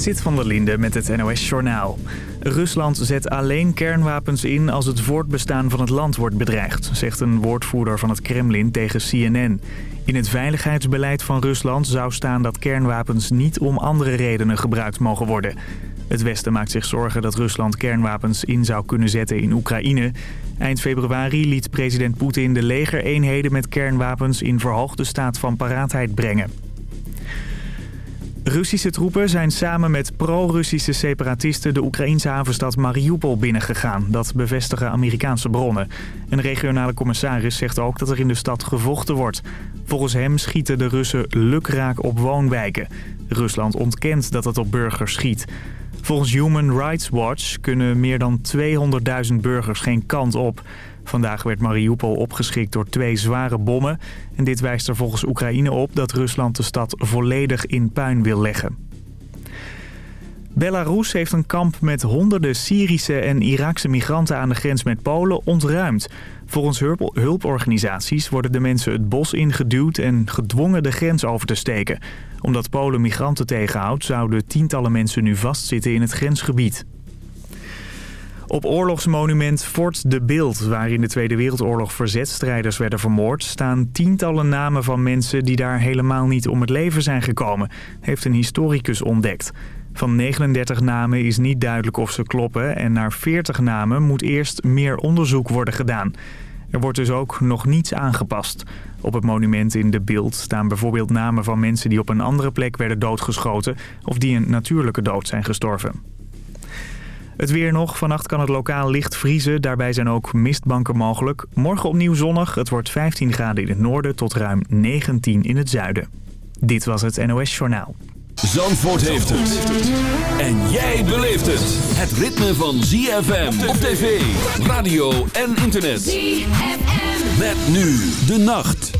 Zit van der Linde met het NOS-journaal. Rusland zet alleen kernwapens in als het voortbestaan van het land wordt bedreigd... zegt een woordvoerder van het Kremlin tegen CNN. In het veiligheidsbeleid van Rusland zou staan dat kernwapens niet om andere redenen gebruikt mogen worden. Het Westen maakt zich zorgen dat Rusland kernwapens in zou kunnen zetten in Oekraïne. Eind februari liet president Poetin de legereenheden met kernwapens in verhoogde staat van paraatheid brengen. Russische troepen zijn samen met pro-Russische separatisten de Oekraïnse havenstad Mariupol binnengegaan. Dat bevestigen Amerikaanse bronnen. Een regionale commissaris zegt ook dat er in de stad gevochten wordt. Volgens hem schieten de Russen lukraak op woonwijken. Rusland ontkent dat het op burgers schiet. Volgens Human Rights Watch kunnen meer dan 200.000 burgers geen kant op. Vandaag werd Mariupol opgeschikt door twee zware bommen. En dit wijst er volgens Oekraïne op dat Rusland de stad volledig in puin wil leggen. Belarus heeft een kamp met honderden Syrische en Iraakse migranten aan de grens met Polen ontruimd. Volgens hulporganisaties worden de mensen het bos ingeduwd en gedwongen de grens over te steken. Omdat Polen migranten tegenhoudt zouden tientallen mensen nu vastzitten in het grensgebied. Op oorlogsmonument Fort de Bild, waar in de Tweede Wereldoorlog verzetstrijders werden vermoord... staan tientallen namen van mensen die daar helemaal niet om het leven zijn gekomen... heeft een historicus ontdekt. Van 39 namen is niet duidelijk of ze kloppen... en naar 40 namen moet eerst meer onderzoek worden gedaan. Er wordt dus ook nog niets aangepast. Op het monument in de beeld staan bijvoorbeeld namen van mensen die op een andere plek werden doodgeschoten... of die een natuurlijke dood zijn gestorven. Het weer nog. Vannacht kan het lokaal licht vriezen. Daarbij zijn ook mistbanken mogelijk. Morgen opnieuw zonnig. Het wordt 15 graden in het noorden tot ruim 19 in het zuiden. Dit was het NOS Journaal. Zandvoort heeft het. En jij beleeft het. Het ritme van ZFM op tv, radio en internet. ZFM. Met nu de nacht.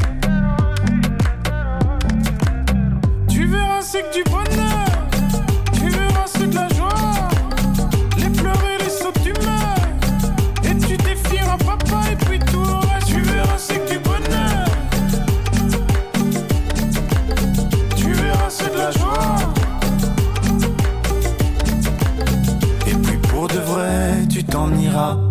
recycles du bonheur, tu le de la joie, les pleurs et les sautes tu et tu défieras papa et puis tout le reste, tu le recycles du bonheur, tu le de la joie. Et puis pour de vrai, tu t'en iras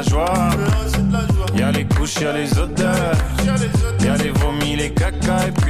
La joie. Y'a les couches, y'a les odeurs. Y'a les vomis, les caca et puis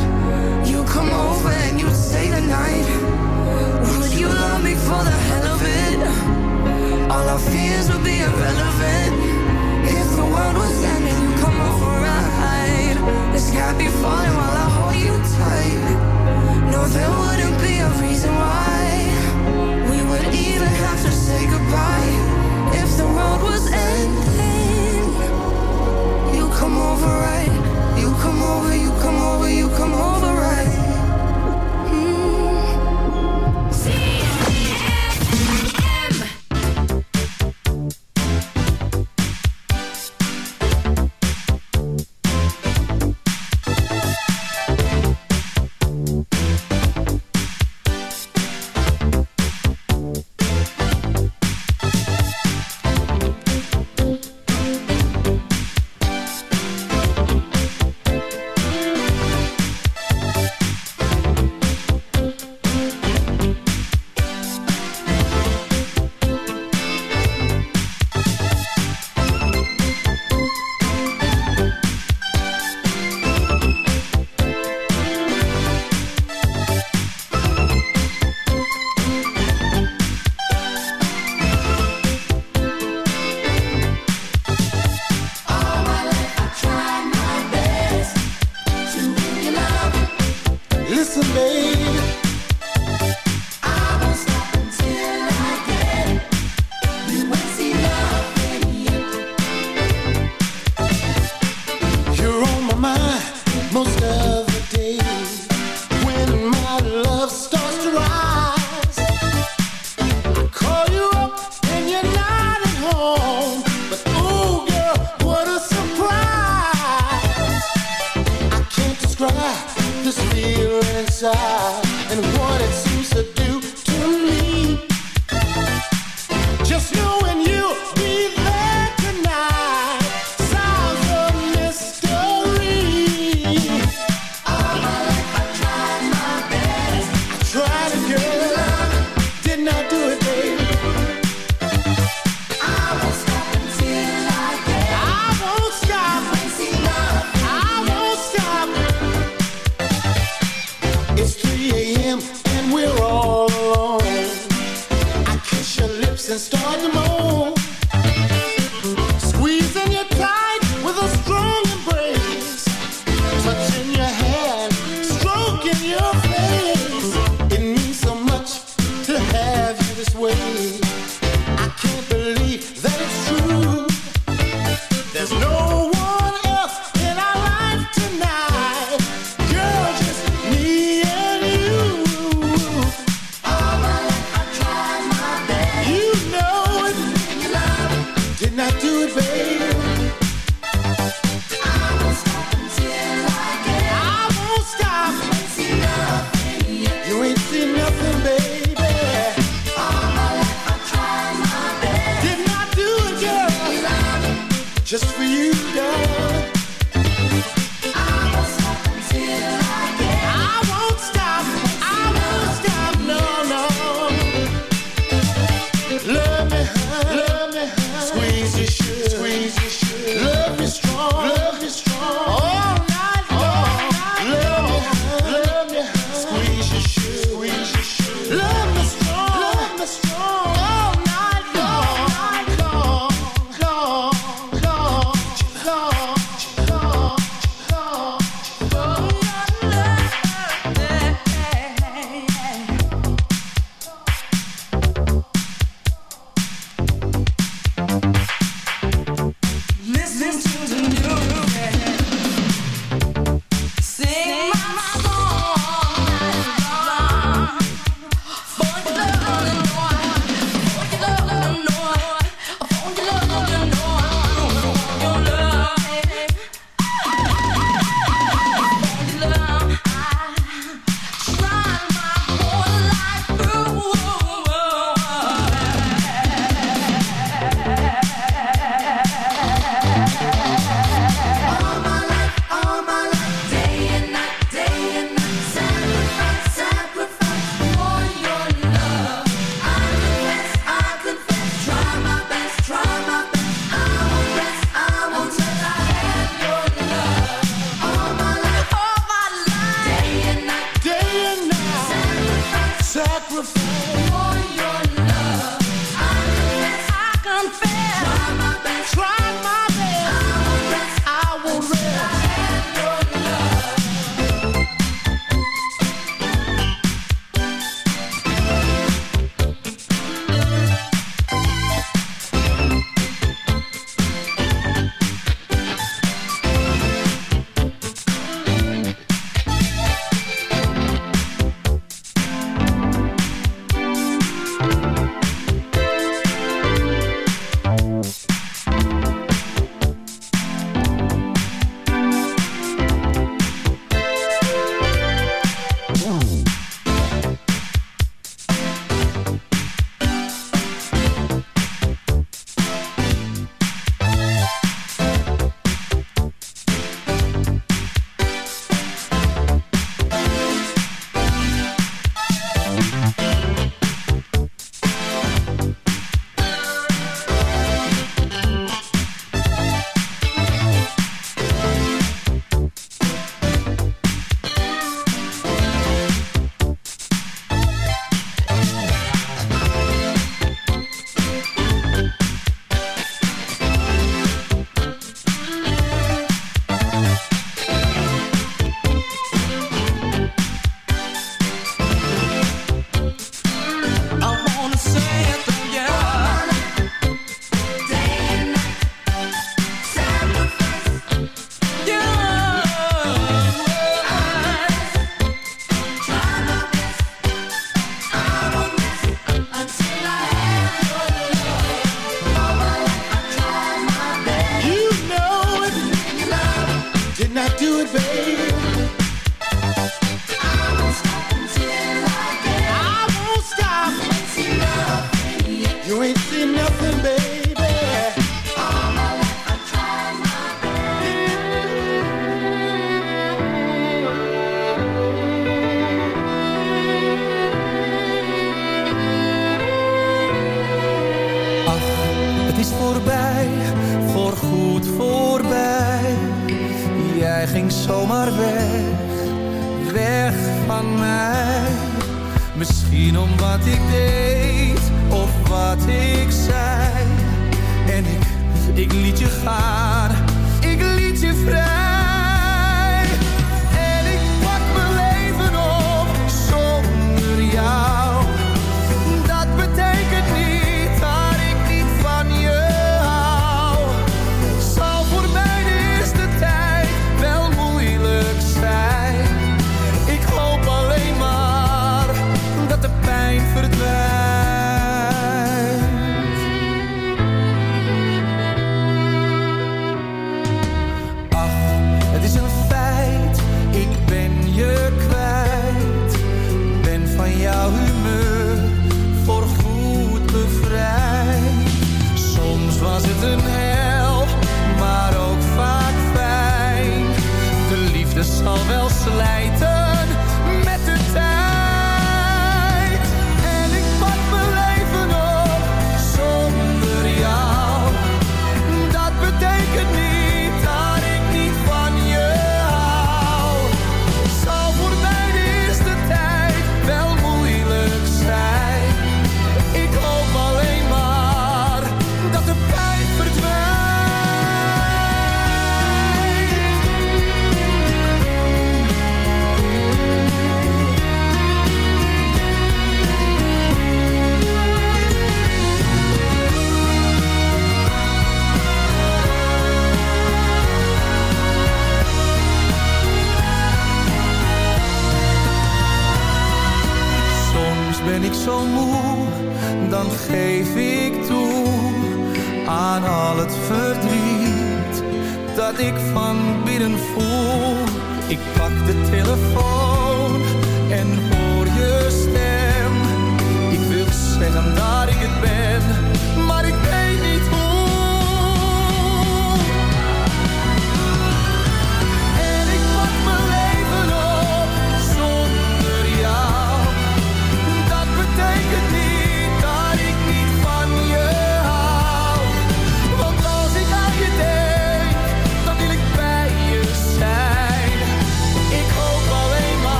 for the hell of it. All our fears would be irrelevant if the world was ending. You come over right. The sky be falling while I hold you tight. No, there wouldn't be a